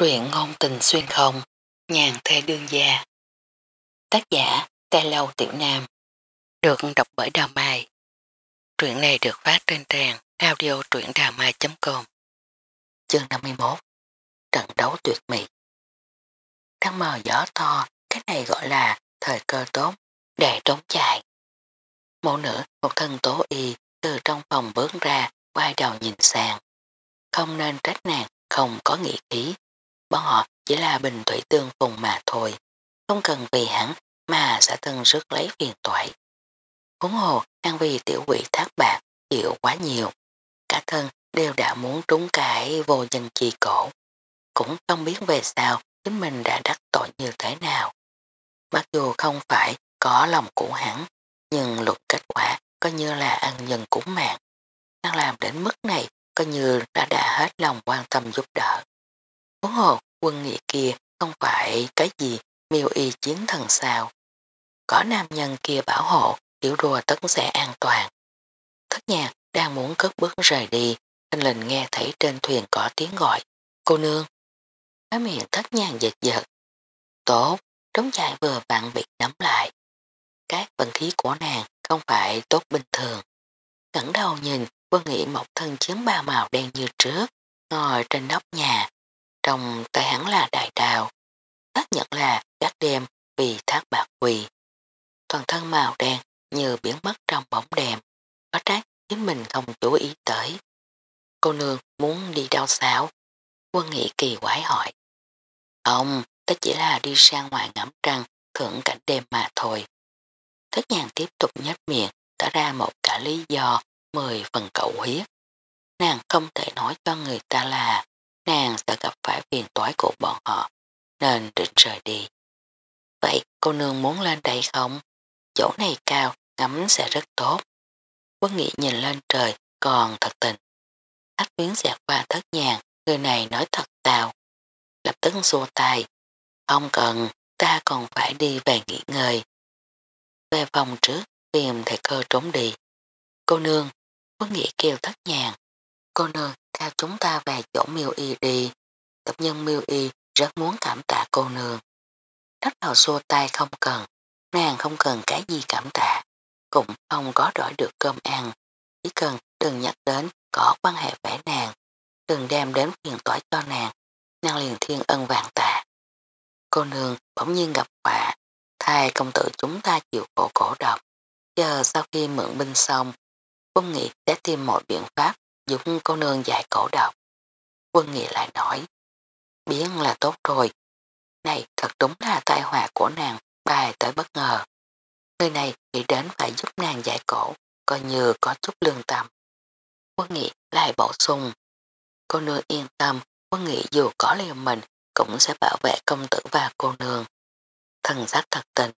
Truyện ngôn tình xuyên không, nhàn thê đương gia. Tác giả, Tê Lâu Tiểu Nam. Được đọc bởi Đào Mai. Truyện này được phát trên trang audio truyệnđàmai.com Chương 51 Trận đấu tuyệt mỹ Trăng mờ gió to, cái này gọi là thời cơ tốt để trốn chạy. Mẫu nữ một thân tố y từ trong phòng bước ra quay đầu nhìn sang. Không nên trách nàng không có nghị khí bọn họ chỉ là bình thủy tương phùng mà thôi, không cần vì hắn mà sẽ thân rước lấy phiền toại. Huống hồ ăn vì tiểu quỷ thác bạc chịu quá nhiều, cả thân đều đã muốn trúng cái vô danh chi cổ, cũng không biết về sao chính mình đã đắc tội như thế nào. Mặc dù không phải có lòng của hắn, nhưng luật kết quả coi như là ăn nhân cúng mạng. Đang làm đến mức này coi như đã đã hết lòng quan tâm giúp đỡ. Huống hồ quân nghị kia không phải cái gì miêu y chiến thần sao. Có nam nhân kia bảo hộ, tiểu đùa tất sẽ an toàn. Thất nhạc đang muốn cất bước rời đi, anh lình nghe thấy trên thuyền có tiếng gọi, cô nương. Cái miệng thất nhàng giật giật. Tốt, trống chạy vừa vặn bị nắm lại. Các vận khí của nàng không phải tốt bình thường. ngẩng đầu nhìn, quân nghĩ một thân chiến ba màu đen như trước, ngồi trên nóc nhà, trong tay hắn là đại đào, tất nhận là các đêm vì thác bạc quỳ. Toàn thân màu đen như biến mất trong bóng đèn, có trách chính mình không chú ý tới. Cô nương muốn đi đâu sao? Quân nghị kỳ quái hỏi. Không, ta chỉ là đi sang ngoài ngắm trăng, thưởng cảnh đêm mà thôi. Thất nhàng tiếp tục nhếch miệng, tỏ ra một cả lý do, mười phần cậu huyết. Nàng không thể nói cho người ta là gặp phải phiền toái của bọn họ, nên định rời đi. Vậy cô nương muốn lên đây không? Chỗ này cao, ngắm sẽ rất tốt. Quân nghị nhìn lên trời, còn thật tình. ách biến xẹt qua thất nhàng, người này nói thật tào. Lập tức xua tay. Không cần, ta còn phải đi về nghỉ ngơi. Về phòng trước, tìm thầy cơ trốn đi. Cô nương, quân nghị kêu thất nhàng. Cô nương, theo chúng ta về chỗ miêu y đi. Tập nhân miêu y rất muốn cảm tạ cô nương. Đắc đầu xua tay không cần, nàng không cần cái gì cảm tạ, cũng không có đổi được cơm ăn. Chỉ cần đừng nhắc đến có quan hệ với nàng, đừng đem đến phiền toái cho nàng, nàng liền thiên ân vàng tạ. Cô nương bỗng nhiên gặp họa, thay công tử chúng ta chịu khổ cổ độc. Giờ sau khi mượn binh xong, quân nghị sẽ tìm mọi biện pháp giúp cô nương giải cổ độc. Quân nghị lại nói, biến là tốt rồi. Này thật đúng là tai họa của nàng bài tới bất ngờ. Người này nghĩ đến phải giúp nàng giải cổ, coi như có chút lương tâm. Quân nghị lại bổ sung. Cô nương yên tâm, quân nghị dù có liều mình cũng sẽ bảo vệ công tử và cô nương. Thần sắc thật tình.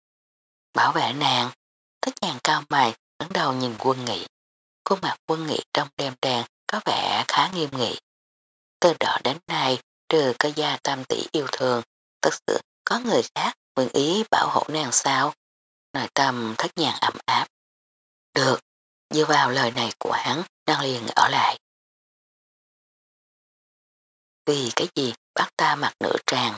Bảo vệ nàng, tất nhàng cao mày, đứng đầu nhìn quân nghị. Khuôn mặt quân nghị trong đêm đèn có vẻ khá nghiêm nghị. Từ đó đến nay, trừ có gia tam tỷ yêu thương, thật sự có người khác nguyện ý bảo hộ nàng sao? Nội tâm thất nhàng ẩm áp. Được, dựa vào lời này của hắn, đang liền ở lại. Vì cái gì bắt ta mặc nửa tràng?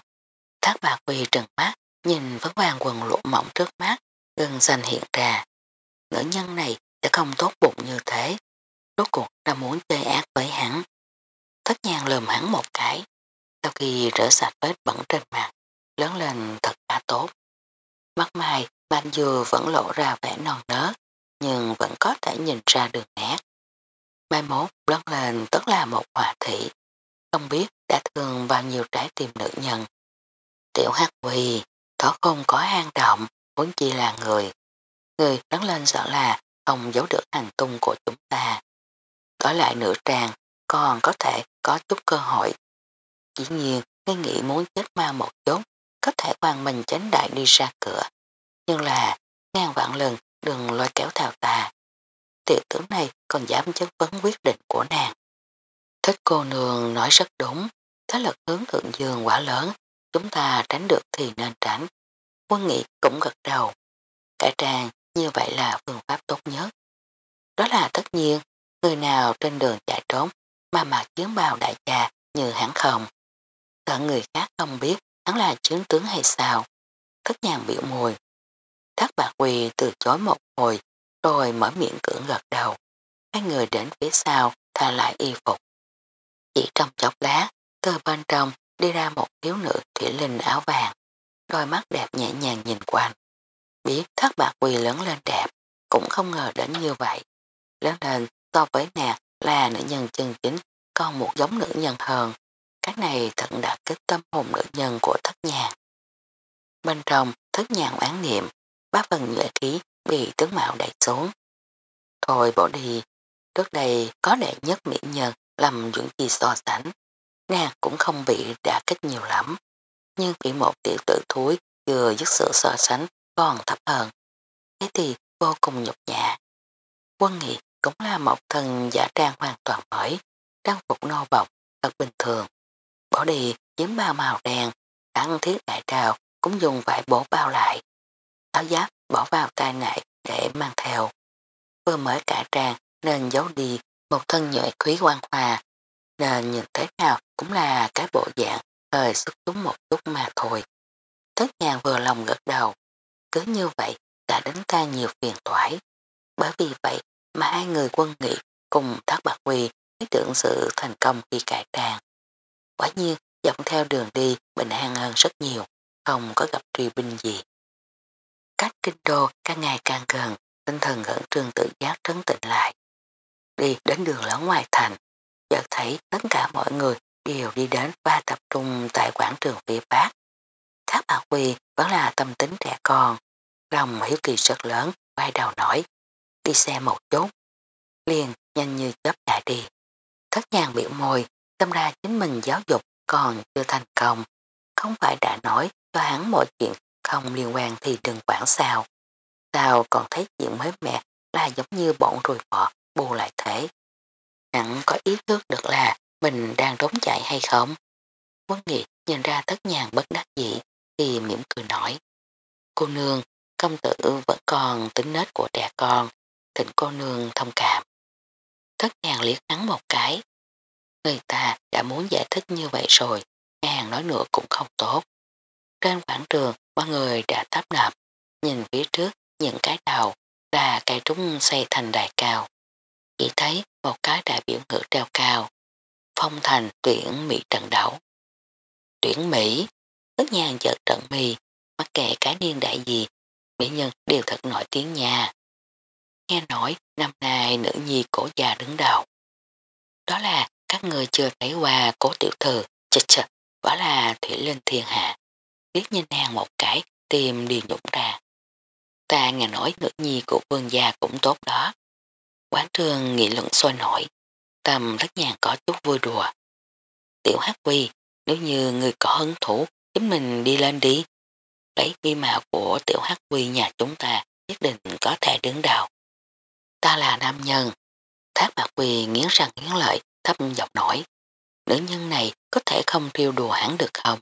Thác bạc vì trần mắt, nhìn vấn vàng quần lộ mỏng trước mắt, gân xanh hiện ra. Nữ nhân này sẽ không tốt bụng như thế. Rốt cuộc đã muốn chơi ác với hắn. Thất nhàng lườm hắn một cái. Sau khi rửa sạch vết bẩn trên mặt, lớn lên thật khá tốt. Mắt mai, ban dừa vẫn lộ ra vẻ non nớt, nhưng vẫn có thể nhìn ra đường nét. Mai mốt lớn lên tất là một hòa thị, không biết đã thương bao nhiêu trái tim nữ nhân. Tiểu hát quỳ, có không có hang động, muốn chi là người. Người lớn lên sợ là không giấu được hành tung của chúng ta. Có lại nửa tràng, còn có thể có chút cơ hội. Dĩ nhiên, nghe nghĩ muốn chết ma một chút, có thể hoàng mình tránh đại đi ra cửa. Nhưng là, ngàn vạn lần đừng lôi kéo thảo tà. Tiểu tướng này còn dám chất vấn quyết định của nàng. Thích cô nương nói rất đúng, thế lực hướng thượng dương quả lớn, chúng ta tránh được thì nên tránh. Quân nghị cũng gật đầu. Cải trang như vậy là phương pháp tốt nhất. Đó là tất nhiên, người nào trên đường chạy trốn mà mặc chiến bào đại gia như hắn không sợ người khác không biết hắn là chiến tướng hay sao. Thất nhàng biểu mùi. Thác bạc quỳ từ chối một hồi, rồi mở miệng cưỡng gật đầu. Hai người đến phía sau, tha lại y phục. Chỉ trong chốc lá, từ bên trong đi ra một thiếu nữ thủy linh áo vàng, đôi mắt đẹp nhẹ nhàng nhìn quanh. Biết thác bạc quỳ lớn lên đẹp, cũng không ngờ đến như vậy. Lớn lên so với nàng là nữ nhân chân chính, còn một giống nữ nhân hơn. Cái này thật đã kích tâm hồn nữ nhân của thất nhàng. Bên trong thất nhàng oán niệm, bá phần nhuệ khí bị tướng mạo đẩy xuống. Thôi bỏ đi, trước đây có đệ nhất mỹ nhân làm dưỡng chi so sánh. Nàng cũng không bị đả kích nhiều lắm, nhưng bị một tiểu tử thúi vừa dứt sự so sánh còn thấp hơn. Thế thì vô cùng nhục nhã. Quân nghị cũng là một thần giả trang hoàn toàn mới, trang phục nô bọc, thật bình thường. Bỏ đi chiếm bao màu đen, ăn thiết đại trào cũng dùng vải bổ bao lại. Áo giáp bỏ vào tai nại để mang theo. Vừa mới cả trang nên giấu đi một thân nhuệ khí quan hòa, nên nhìn thế nào cũng là cái bộ dạng hơi xuất chúng một chút mà thôi. Thất nhàng vừa lòng gật đầu, cứ như vậy đã đánh ta nhiều phiền toái. Bởi vì vậy mà hai người quân nghị cùng thác bạc quỳ mới tưởng sự thành công khi cải trang. Quả nhiên dọc theo đường đi bình an hơn rất nhiều, không có gặp truy binh gì. Cách kinh đô càng ngày càng gần, tinh thần ngẩn trương tự giác trấn tịnh lại. Đi đến đường lớn ngoài thành, chợt thấy tất cả mọi người đều đi đến và tập trung tại quảng trường phía Bắc. Tháp bạc Quy vẫn là tâm tính trẻ con, lòng hiếu kỳ rất lớn, quay đầu nói, đi xe một chút. Liền nhanh như chớp chạy đi. Thất nhàng biểu môi, tâm ra chính mình giáo dục còn chưa thành công. Không phải đã nói cho hắn mọi chuyện không liên quan thì đừng quản sao. Sao còn thấy chuyện mới mẹ là giống như bọn rùi bọ bù lại thế. Hắn có ý thức được là mình đang trốn chạy hay không? Quân nghị nhìn ra thất nhàng bất đắc dĩ thì mỉm cười nói. Cô nương, công tử vẫn còn tính nết của trẻ con, thỉnh cô nương thông cảm. Thất nhàng liếc hắn một cái. Người ta đã muốn giải thích như vậy rồi, nghe hàng nói nữa cũng không tốt. Trên quảng trường, mọi người đã tấp nập, nhìn phía trước những cái đầu là cây trúng xây thành đài cao. Chỉ thấy một cái đại biểu ngữ treo cao, phong thành tuyển Mỹ trận đấu. Tuyển Mỹ, tất nhàng chợt trận mì, mắc kệ cái niên đại gì, mỹ nhân đều thật nổi tiếng nha. Nghe nói năm nay nữ nhi cổ già đứng đầu. Đó là các người chưa thấy qua cố tiểu thư, chật chật, quả là thủy linh thiên hạ. Biết nhìn nàng một cái, tìm đi nhũng ra. Ta nghe nói nữ nhi của vương gia cũng tốt đó. Quán trường nghị luận sôi nổi, tâm rất nhàn có chút vui đùa. Tiểu hát quy, nếu như người có hứng thủ, chính mình đi lên đi. Lấy vi mạo của tiểu hát quy nhà chúng ta nhất định có thể đứng đầu. Ta là nam nhân. Thác bạc quỳ nghiến răng nghiến lợi, thấp giọng nổi. Nữ nhân này có thể không triêu đùa hắn được không?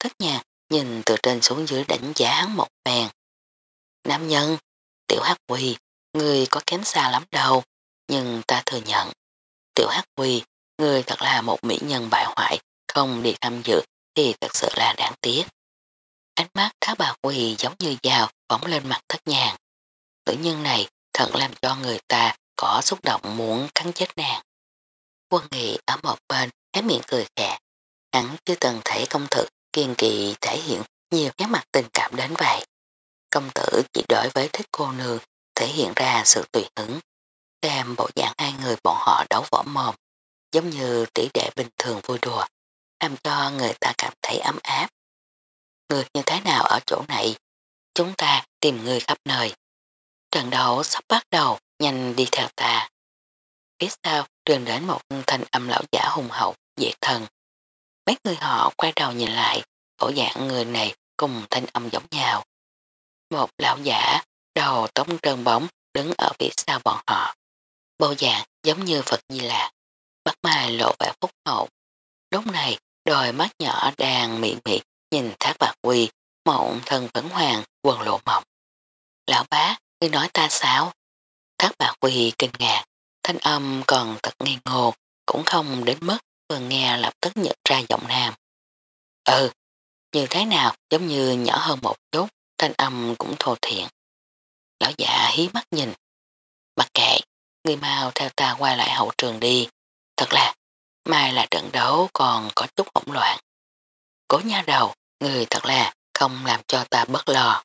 Thất nhà nhìn từ trên xuống dưới đánh giá hắn một bèn. Nam nhân, tiểu hát quỳ, người có kém xa lắm đâu, nhưng ta thừa nhận. Tiểu hát quỳ, người thật là một mỹ nhân bại hoại, không đi tham dự thì thật sự là đáng tiếc. Ánh mắt thá bà quỳ giống như dao phóng lên mặt thất nhàng. Nữ nhân này thật làm cho người ta có xúc động muốn cắn chết nàng. Quân nghị ở một bên hé miệng cười khẽ. Hắn chưa từng thấy công tử kiên kỳ thể hiện nhiều cái mặt tình cảm đến vậy. Công tử chỉ đối với thích cô nương thể hiện ra sự tùy hứng. Xem bộ dạng hai người bọn họ đấu võ mồm giống như tỷ đệ bình thường vui đùa làm cho người ta cảm thấy ấm áp. Người như thế nào ở chỗ này? Chúng ta tìm người khắp nơi. Trận đấu sắp bắt đầu, nhanh đi theo ta. Phía sau truyền đến một thanh âm lão giả hùng hậu, dễ thần. Mấy người họ quay đầu nhìn lại, cổ dạng người này cùng thanh âm giống nhau. Một lão giả, đầu tống trơn bóng, đứng ở phía sau bọn họ. Bộ dạng giống như Phật Di Lạc, bắt mai lộ vẻ phúc hậu. Lúc này, đôi mắt nhỏ đang miệng miệng nhìn thác bạc quy, mộng thân phấn hoàng, quần lộ mộng. Lão bá, ngươi nói ta sao? Thác bạc quy kinh ngạc, thanh âm còn thật nghi ngô, cũng không đến mức vừa nghe lập tức nhận ra giọng nam. Ừ, như thế nào giống như nhỏ hơn một chút, thanh âm cũng thô thiện. Lão giả hí mắt nhìn. Mặc kệ, người mau theo ta qua lại hậu trường đi. Thật là, mai là trận đấu còn có chút hỗn loạn. Cố nha đầu, người thật là không làm cho ta bất lo.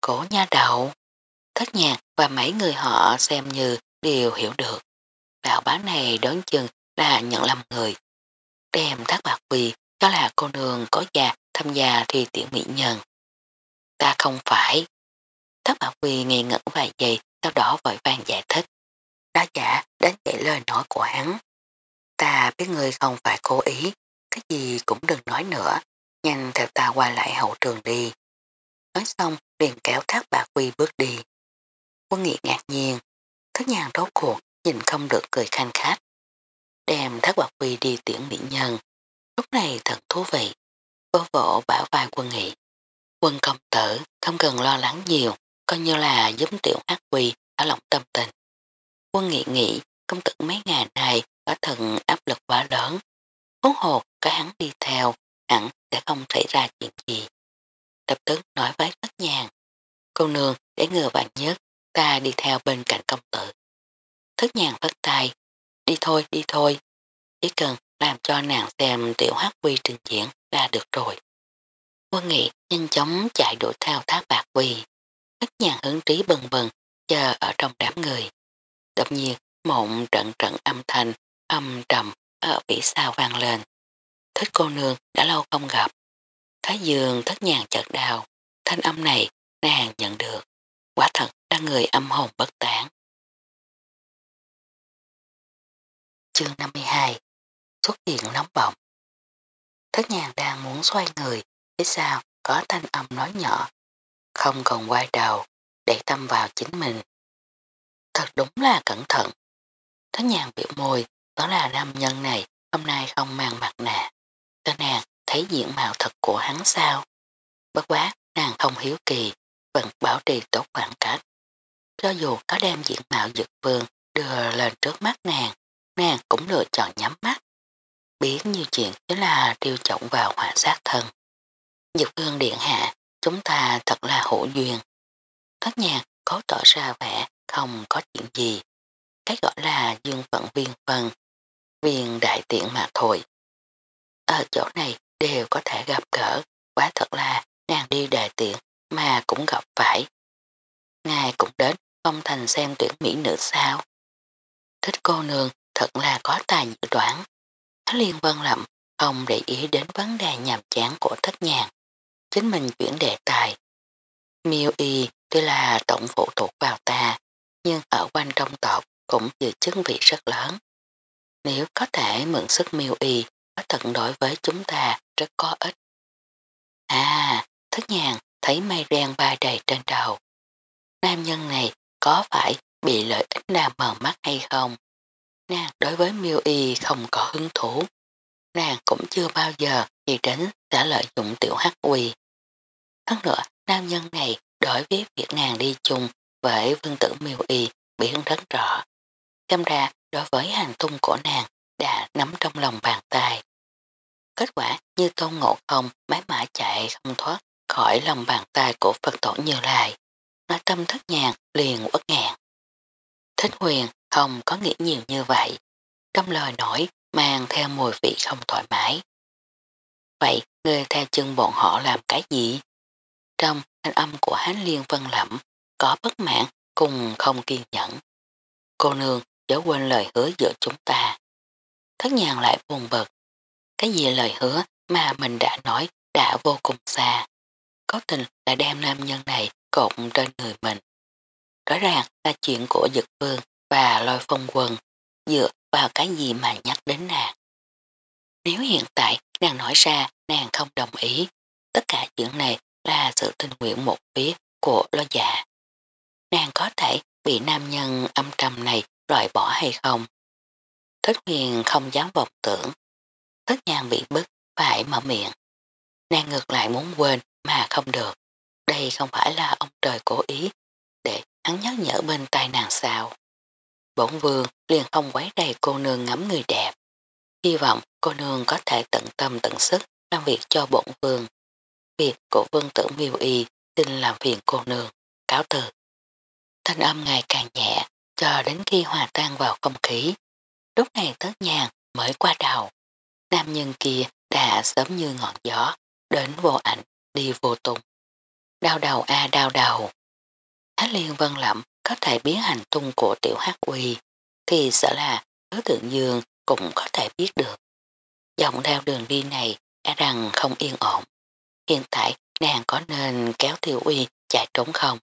Cố nha đầu, thất nhạc và mấy người họ xem như đều hiểu được. Đạo bá này đón chừng là nhận lầm người. Đem thác bạc vì đó là cô nương có già tham gia thi tiểu mỹ nhân. Ta không phải. Thác bạc vì nghi ngẩn vài giây sau đó vội vàng giải thích. Đã giả đánh dậy lời nói của hắn. Ta biết người không phải cố ý, cái gì cũng đừng nói nữa, nhanh theo ta qua lại hậu trường đi. Nói xong liền kéo thác bạc quy bước đi. Quân nghị ngạc nhiên, thất nhàng rốt cuộc nhìn không được cười khanh khách Đem thác bạc quy đi tiễn mỹ nhân. Lúc này thật thú vị. Vô vỗ bảo vai quân nghị. Quân công tử không cần lo lắng nhiều, coi như là giúp tiểu ác quy ở lòng tâm tình. Quân nghị nghĩ công tử mấy ngày này quả thần áp lực quá lớn. Hốn hột cả hắn đi theo, hẳn sẽ không xảy ra chuyện gì. Lập tức nói với thất nhàng. Cô nương để ngừa bạn nhất, ta đi theo bên cạnh công tử. Thất nhàng vất tay, đi thôi đi thôi, chỉ cần làm cho nàng xem tiểu hát quy trình diễn là được rồi. Quân nghị nhanh chóng chạy đuổi theo thác bạc quy, thất nhàng hứng trí bần bần, chờ ở trong đám người. Đột nhiên, mộng trận trận âm thanh, âm trầm ở phía sau vang lên. Thích cô nương đã lâu không gặp. Thái dương thất nhàng chợt đào, thanh âm này nàng nhận được. Quả thật đang người âm hồn bất tán. Chương 52 Xuất hiện nóng bỏng Thất nhàng đang muốn xoay người, phía sau có thanh âm nói nhỏ, không còn quay đầu, để tâm vào chính mình. Thật đúng là cẩn thận. Thất nhàng biểu môi, đó là nam nhân này hôm nay không mang mặt nạ. Cho nàng thấy diện mạo thật của hắn sao. Bất quá nàng không hiếu kỳ, vẫn bảo trì tốt khoảng cách. Cho dù có đem diện mạo dực vương đưa lên trước mắt nàng, nàng cũng lựa chọn nhắm mắt. Biết như chuyện chính là tiêu trọng vào hỏa sát thân. Dực vương điện hạ, chúng ta thật là hữu duyên. Thất nhạc có tỏ ra vẻ không có chuyện gì. Cái gọi là dương phận viên phân, viên đại tiện mà thôi. Ở chỗ này đều có thể gặp gỡ, quá thật là nàng đi đại tiện mà cũng gặp phải. Ngài cũng đến không thành xem tuyển mỹ nữ sao. Thích cô nương thật là có tài dự đoán. Liên vân lậm không để ý đến vấn đề nhàm chán của thất nhàng. Chính mình chuyển đề tài. Miêu y tuy là tổng phụ thuộc vào ta, nhưng ở quanh trong tộc cũng giữ chức vị rất lớn. Nếu có thể mượn sức miêu y, có tận đối với chúng ta rất có ích. À, thất nhàng thấy mây đen ba đầy trên đầu. Nam nhân này có phải bị lợi ích nào mờ mắt hay không? Nàng đối với miêu y không có hứng thú. Nàng cũng chưa bao giờ nghĩ đến đã lợi dụng tiểu hắc quỳ. Hơn nữa, nam nhân này đối với việc nàng đi chung với vương tử miêu y bị hứng rất rõ. Xem ra đối với hành tung của nàng đã nắm trong lòng bàn tay. Kết quả như tôn ngộ không mái mã chạy không thoát khỏi lòng bàn tay của Phật tổ như lai. Nói tâm thất nhạc liền uất ngàn. Thích huyền không có nghĩ nhiều như vậy. Trong lời nổi mang theo mùi vị không thoải mái. Vậy người theo chân bọn họ làm cái gì? Trong thanh âm của hán liên vân lẩm có bất mãn cùng không kiên nhẫn. Cô nương, chớ quên lời hứa giữa chúng ta. Thất nhàng lại buồn bực. Cái gì lời hứa mà mình đã nói đã vô cùng xa. Có tình là đem nam nhân này cột trên người mình. Rõ ràng là chuyện của dực vương và lôi phong quần dựa vào cái gì mà nhắc đến nàng. Nếu hiện tại nàng nói ra nàng không đồng ý, tất cả chuyện này là sự tình nguyện một phía của lo dạ. Nàng có thể bị nam nhân âm trầm này loại bỏ hay không? Thích huyền không dám vọng tưởng. Thất nhàng bị bức phải mở miệng. Nàng ngược lại muốn quên mà không được. Đây không phải là ông trời cố ý để hắn nhắc nhở bên tai nàng sao. Bổn vương liền không quấy đầy cô nương ngắm người đẹp. Hy vọng cô nương có thể tận tâm tận sức làm việc cho bổn vương. Việc của vương tử miêu y xin làm phiền cô nương, cáo từ. Thanh âm ngày càng nhẹ, cho đến khi hòa tan vào không khí. Lúc này tớt nhàng mới qua đầu. Nam nhân kia đã sớm như ngọn gió, đến vô ảnh, đi vô tung. Đau đầu a đau đầu. Á liên vân lẩm có thể biến hành tung của tiểu hắc uy, thì sợ là đối tượng dương cũng có thể biết được. Dòng theo đường đi này e rằng không yên ổn. Hiện tại nàng có nên kéo tiểu uy chạy trốn không?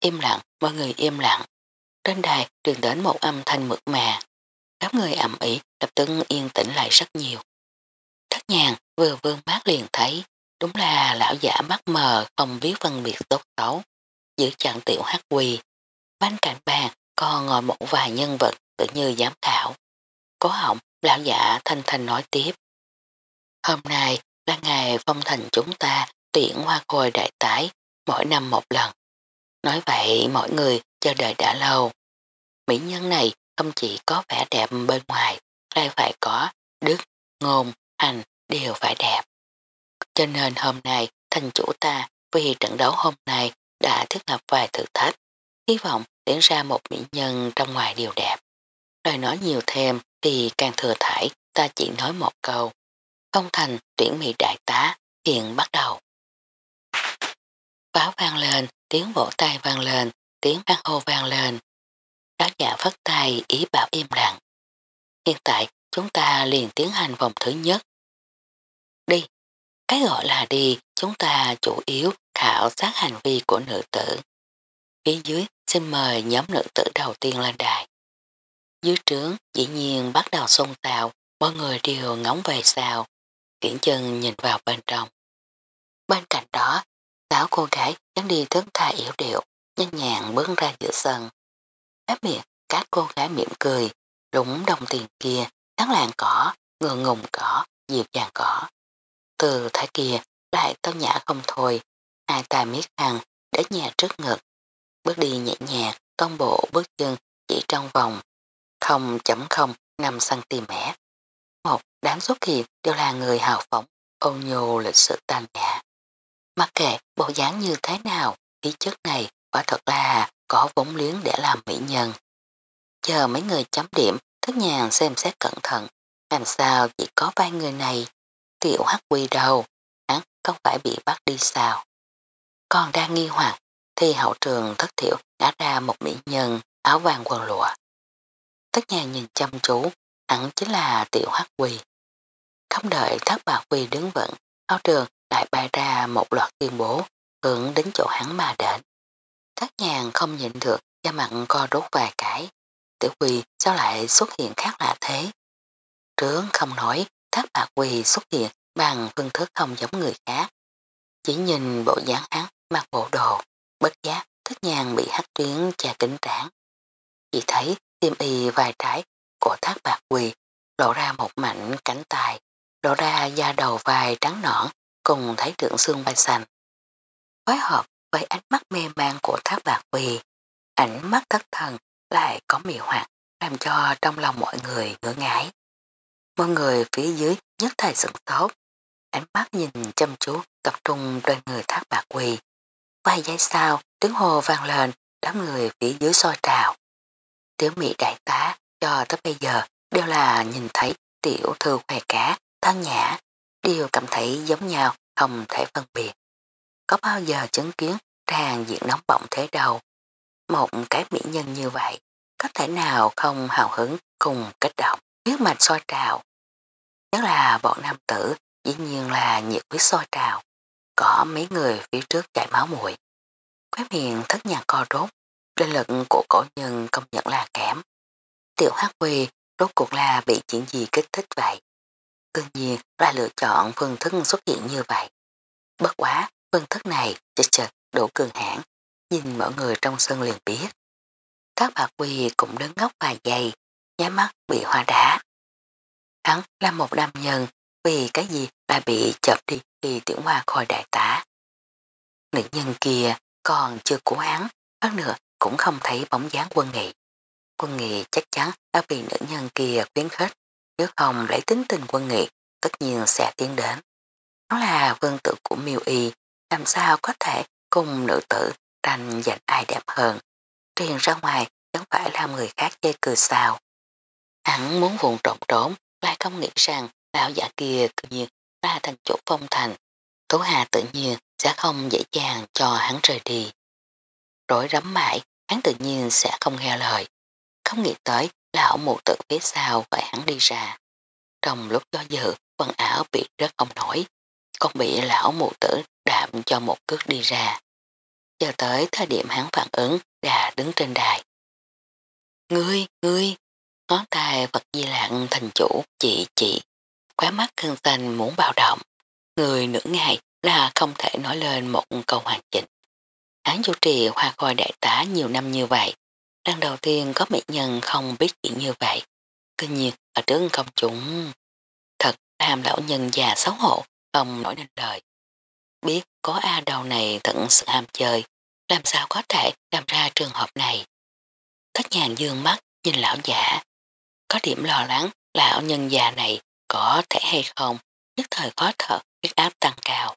Im lặng, mọi người im lặng. Trên đài truyền đến một âm thanh mượt mà. đám người ẩm ý lập tức yên tĩnh lại rất nhiều. Thất nhàng vừa vương mát liền thấy đúng là lão giả mắt mờ không biết phân biệt tốt xấu. Giữ chặn tiểu hát quỳ. Bên cạnh bàn còn ngồi một vài nhân vật tự như giám khảo. Cố họng lão giả thanh thanh nói tiếp. Hôm nay là ngày phong thành chúng ta tuyển hoa khôi đại tái mỗi năm một lần. Nói vậy mọi người chờ đợi đã lâu. Mỹ nhân này không chỉ có vẻ đẹp bên ngoài, lại phải có đức, ngôn, hành đều phải đẹp. Cho nên hôm nay thành chủ ta vì trận đấu hôm nay đã thiết lập vài thử thách, hy vọng tiến ra một mỹ nhân trong ngoài đều đẹp. Rồi nói nhiều thêm thì càng thừa thải, ta chỉ nói một câu. Công thành tuyển mỹ đại tá, hiện bắt đầu. Pháo vang lên, tiếng vỗ tay vang lên, tiếng vang hô vang lên. Các giả phất tay ý bảo im lặng. Hiện tại chúng ta liền tiến hành vòng thứ nhất. Đi. Cái gọi là đi, chúng ta chủ yếu khảo sát hành vi của nữ tử. Phía dưới xin mời nhóm nữ tử đầu tiên lên đài. Dưới trướng dĩ nhiên bắt đầu xôn tạo, mọi người đều ngóng về sau, kiển chân nhìn vào bên trong. Bên cạnh đó, sáu cô gái dám đi thức tha yếu điệu, nhanh nhàng bước ra giữa sân. Ép miệng, các cô gái mỉm cười, lũng đồng tiền kia, tán làng cỏ, ngừa ngùng cỏ, dịu dàng cỏ. Từ thái kia lại tao nhã không thôi, hai tay miết hằng để nhà trước ngực. Bước đi nhẹ nhàng, công bộ bước chân chỉ trong vòng 0.05cm. Một đám xuất hiện đều là người hào phóng, ôn nhô lịch sự tàn nhã. Mặc kệ bộ dáng như thế nào, khí chất này quả thật là có vốn liếng để làm mỹ nhân. Chờ mấy người chấm điểm, thức nhàn xem xét cẩn thận, làm sao chỉ có vài người này. Tiểu hắc Quỳ đầu, hắn không phải bị bắt đi sao. Còn đang nghi hoặc thì hậu trường thất thiểu ngã ra một mỹ nhân áo vàng quần lụa. Tất nhà nhìn chăm chú, hắn chính là tiểu hắc quỳ. Không đợi thác bạc quỳ đứng vững, áo trường lại bay ra một loạt tuyên bố hướng đến chỗ hắn mà đến. Thác nhàn không nhịn được da mặn co rút vài cái. Tiểu quỳ sao lại xuất hiện khác lạ thế? Trướng không nói thác bạc quỳ xuất hiện bằng phương thức không giống người khác. Chỉ nhìn bộ dáng hắn mặc bộ đồ, bất giác thích nhàn bị hắt tuyến trà kính trảng. Chỉ thấy tim y vài trái của thác bạc quỳ lộ ra một mảnh cánh tài lộ ra da đầu vai trắng nõn cùng thấy tượng xương bay xanh. Phối hợp với ánh mắt mê man của thác bạc quỳ, ánh mắt thất thần lại có mị hoạt làm cho trong lòng mọi người ngỡ ngái. Mọi người phía dưới nhất thời sửng tốt, ánh mắt nhìn chăm chú tập trung trên người thác bạc quỳ. Vài giây sau, tiếng hồ vang lên, đám người phía dưới soi trào. Tiểu mỹ đại tá cho tới bây giờ đều là nhìn thấy tiểu thư khỏe cá, thân nhã, đều cảm thấy giống nhau, không thể phân biệt. Có bao giờ chứng kiến tràn diện nóng bỏng thế đâu. Một cái mỹ nhân như vậy, có thể nào không hào hứng cùng kích động, huyết mạch soi trào. Nhất là bọn nam tử, dĩ nhiên là nhiệt huyết soi trào. Có mấy người phía trước chảy máu muội Khóe miệng thất nhạc co rốt, linh lực của cổ nhân công nhận là kém. Tiểu hát quy rốt cuộc là bị chuyện gì kích thích vậy? Tự nhiên là lựa chọn phương thức xuất hiện như vậy. Bất quá, phương thức này chật chật đủ cường hãn, nhìn mọi người trong sân liền biết. Các bà quy cũng đứng ngốc vài giây, nhá mắt bị hoa đá. Hắn là một nam nhân, vì cái gì mà bị chợp đi khi tiểu hoa khỏi đại tá. Nữ nhân kia còn chưa của hắn, hơn nữa cũng không thấy bóng dáng quân nghị. Quân nghị chắc chắn đã bị nữ nhân kia khuyến khích, nếu không lấy tính tình quân nghị tất nhiên sẽ tiến đến. Nó là vương tử của miêu y, làm sao có thể cùng nữ tử tranh giành ai đẹp hơn. Truyền ra ngoài chẳng phải là người khác chê cười sao. Hắn muốn vùng trộn trốn, lại không nghĩ rằng lão giả kia cực nhiên ra thành chủ phong thành. Tố Hà tự nhiên sẽ không dễ dàng cho hắn rời đi. Rối rắm mãi, hắn tự nhiên sẽ không nghe lời. Không nghĩ tới lão mụ tự phía sau phải hắn đi ra. Trong lúc do dự, quần ảo bị rất ông nổi, còn bị lão mụ tử đạm cho một cước đi ra. Chờ tới thời điểm hắn phản ứng đã đứng trên đài. Ngươi, ngươi, ngón tay vật di lạng thành chủ, chị, chị, khóa mắt khương xanh muốn bạo động. Người nửa ngày là không thể nói lên một câu hoàn chỉnh. Hắn chủ trì hoa khôi đại tá nhiều năm như vậy. Lần đầu tiên có mỹ nhân không biết chuyện như vậy. Tuy nhiên ở trước công chúng thật làm lão nhân già xấu hổ không nổi nên lời. Biết có A đầu này tận sự ham chơi làm sao có thể làm ra trường hợp này. Thất nhàng dương mắt nhìn lão giả có điểm lo lắng lão nhân già này có thể hay không, nhất thời khó thở huyết áp tăng cao.